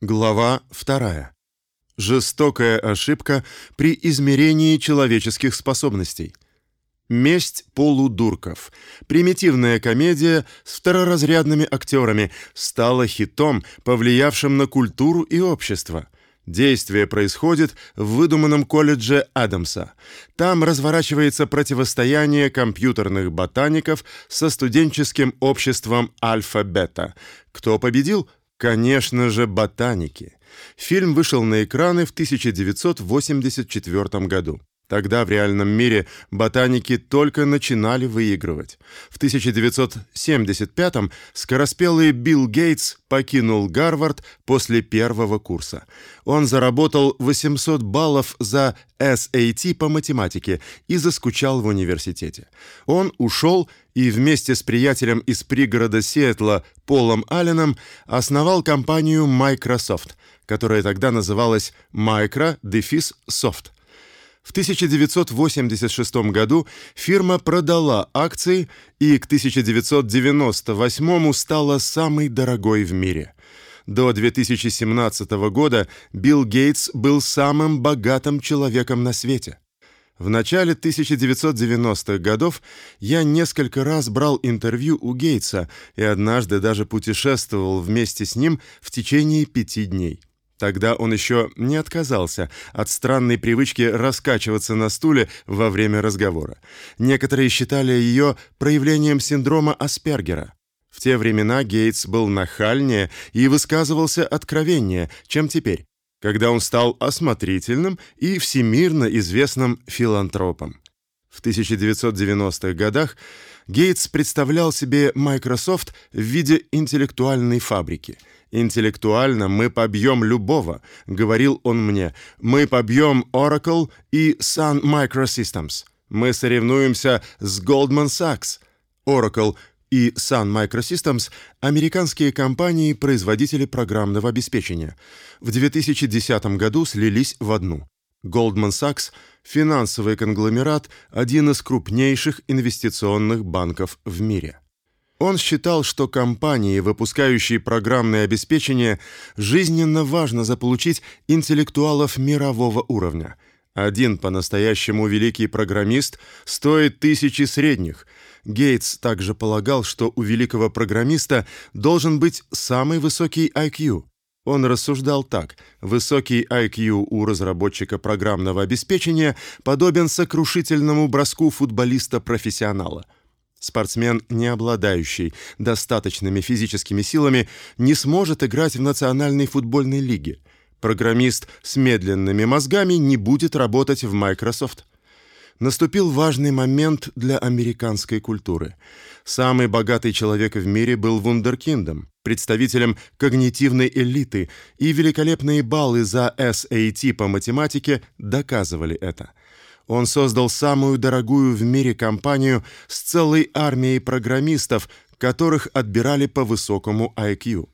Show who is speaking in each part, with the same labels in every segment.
Speaker 1: Глава 2. Жестокая ошибка при измерении человеческих способностей. Месть полудурков. Примитивная комедия с второразрядными актерами стала хитом, повлиявшим на культуру и общество. Действие происходит в выдуманном колледже Адамса. Там разворачивается противостояние компьютерных ботаников со студенческим обществом Альфа-Бета. Кто победил? Конечно же, ботаники. Фильм вышел на экраны в 1984 году. Тогда в реальном мире ботаники только начинали выигрывать. В 1975-м скороспелый Билл Гейтс покинул Гарвард после первого курса. Он заработал 800 баллов за SAT по математике и заскучал в университете. Он ушел и вместе с приятелем из пригорода Сиэтла Полом Алленом основал компанию Microsoft, которая тогда называлась Micro Soft. В 1986 году фирма продала акции и к 1998 стала самой дорогой в мире. До 2017 года Билл Гейтс был самым богатым человеком на свете. В начале 1990-х годов я несколько раз брал интервью у Гейтса и однажды даже путешествовал вместе с ним в течение пяти дней. Тогда он еще не отказался от странной привычки раскачиваться на стуле во время разговора. Некоторые считали ее проявлением синдрома Аспергера. В те времена Гейтс был нахальнее и высказывался откровеннее, чем теперь, когда он стал осмотрительным и всемирно известным филантропом. В 1990-х годах Гейтс представлял себе Microsoft в виде интеллектуальной фабрики – Интеллектуально мы побьем любого, говорил он мне. Мы побьем Oracle и Sun Microsystems. Мы соревнуемся с Goldman Sachs. Oracle и Sun Microsystems американские компании-производители программного обеспечения. В 2010 году слились в одну. Goldman Sachs финансовый конгломерат, один из крупнейших инвестиционных банков в мире. Он считал, что компании, выпускающие программное обеспечение, жизненно важно заполучить интеллектуалов мирового уровня. Один по-настоящему великий программист стоит тысячи средних. Гейтс также полагал, что у великого программиста должен быть самый высокий IQ. Он рассуждал так: высокий IQ у разработчика программного обеспечения подобен сокрушительному броску футболиста-профессионала. Спортсмен, не обладающий достаточными физическими силами, не сможет играть в национальной футбольной лиге. Программист с медленными мозгами не будет работать в Microsoft. Наступил важный момент для американской культуры. Самый богатый человек в мире был вундеркиндом, представителем когнитивной элиты, и великолепные баллы за SAT по математике доказывали это. Он создал самую дорогую в мире компанию с целой армией программистов, которых отбирали по высокому IQ.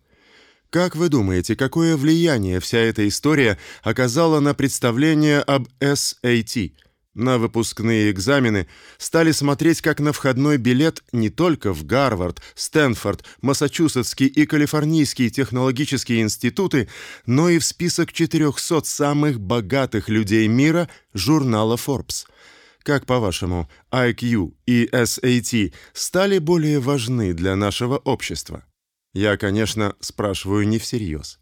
Speaker 1: Как вы думаете, какое влияние вся эта история оказала на представление об SAT? На выпускные экзамены стали смотреть как на входной билет не только в Гарвард, Стэнфорд, Массачусетский и Калифорнийский технологические институты, но и в список 400 самых богатых людей мира журнала Forbes. Как по-вашему, IQ и SAT стали более важны для нашего общества? Я, конечно, спрашиваю не всерьез.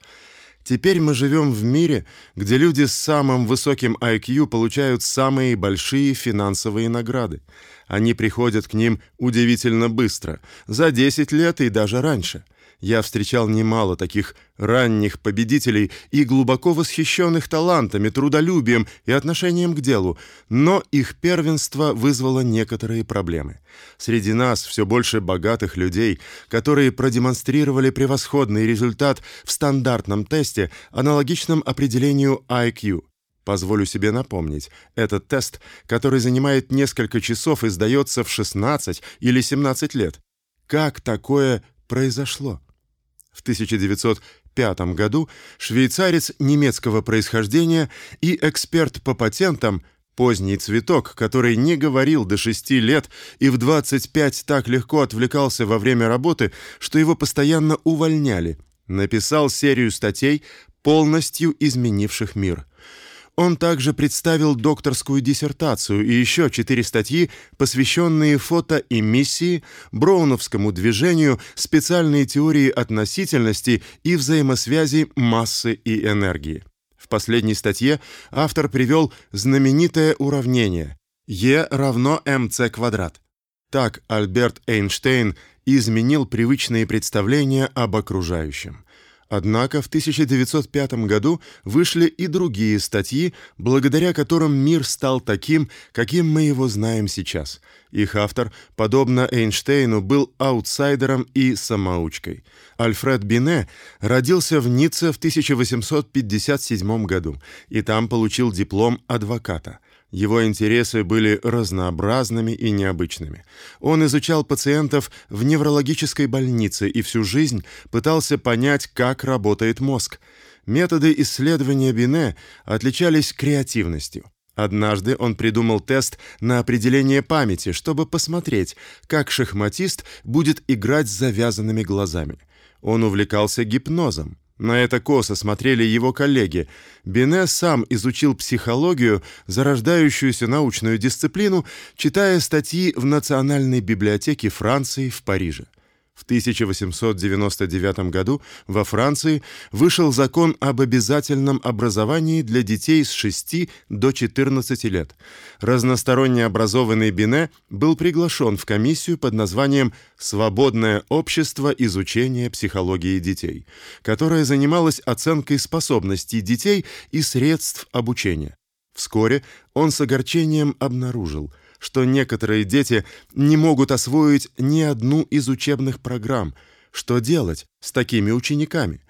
Speaker 1: Теперь мы живем в мире, где люди с самым высоким IQ получают самые большие финансовые награды. Они приходят к ним удивительно быстро, за 10 лет и даже раньше. Я встречал немало таких ранних победителей и глубоко восхищенных талантами, трудолюбием и отношением к делу, но их первенство вызвало некоторые проблемы. Среди нас все больше богатых людей, которые продемонстрировали превосходный результат в стандартном тесте, аналогичном определению IQ. Позволю себе напомнить, этот тест, который занимает несколько часов и сдается в 16 или 17 лет. Как такое произошло? В 1905 году швейцарец немецкого происхождения и эксперт по патентам Поздний цветок, который не говорил до шести лет и в 25 так легко отвлекался во время работы, что его постоянно увольняли, написал серию статей полностью изменивших мир. Он также представил докторскую диссертацию и еще четыре статьи, посвященные фотоэмиссии, броуновскому движению, специальной теории относительности и взаимосвязи массы и энергии. В последней статье автор привел знаменитое уравнение E равно mc квадрат. Так Альберт Эйнштейн изменил привычные представления об окружающем. Однако в 1905 году вышли и другие статьи, благодаря которым мир стал таким, каким мы его знаем сейчас. Их автор, подобно Эйнштейну, был аутсайдером и самоучкой. Альфред Бине родился в Ницце в 1857 году и там получил диплом адвоката. Его интересы были разнообразными и необычными. Он изучал пациентов в неврологической больнице и всю жизнь пытался понять, как работает мозг. Методы исследования Бине отличались креативностью. Однажды он придумал тест на определение памяти, чтобы посмотреть, как шахматист будет играть с завязанными глазами. Он увлекался гипнозом. На это косо смотрели его коллеги. Бине сам изучил психологию, зарождающуюся научную дисциплину, читая статьи в Национальной библиотеке Франции в Париже. В 1899 году во Франции вышел закон об обязательном образовании для детей с 6 до 14 лет. Разносторонне образованный Бине был приглашен в комиссию под названием Свободное общество изучения психологии детей, которая занималась оценкой способностей детей и средств обучения. Вскоре он с огорчением обнаружил, что некоторые дети не могут освоить ни одну из учебных программ. Что делать с такими учениками?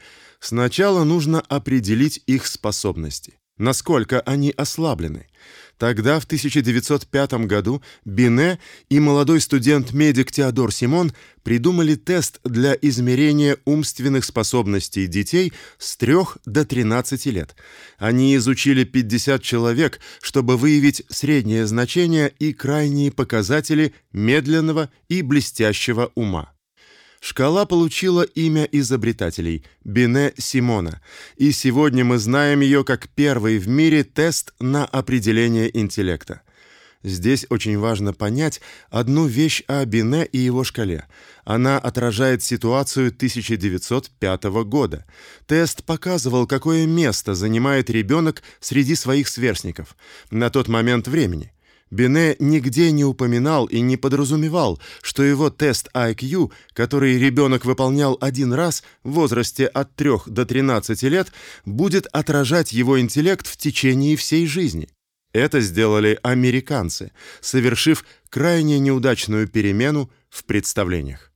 Speaker 1: Сначала нужно определить их способности, насколько они ослаблены. Тогда, в 1905 году, Бине и молодой студент-медик Теодор Симон придумали тест для измерения умственных способностей детей с 3 до 13 лет. Они изучили 50 человек, чтобы выявить среднее значение и крайние показатели медленного и блестящего ума. Шкала получила имя изобретателей Бине Симона, и сегодня мы знаем ее как первый в мире тест на определение интеллекта. Здесь очень важно понять одну вещь о Бине и его шкале. Она отражает ситуацию 1905 года. Тест показывал, какое место занимает ребенок среди своих сверстников на тот момент времени. Бине нигде не упоминал и не подразумевал, что его тест IQ, который ребенок выполнял один раз в возрасте от 3 до 13 лет, будет отражать его интеллект в течение всей жизни. Это сделали американцы, совершив крайне неудачную перемену в представлениях.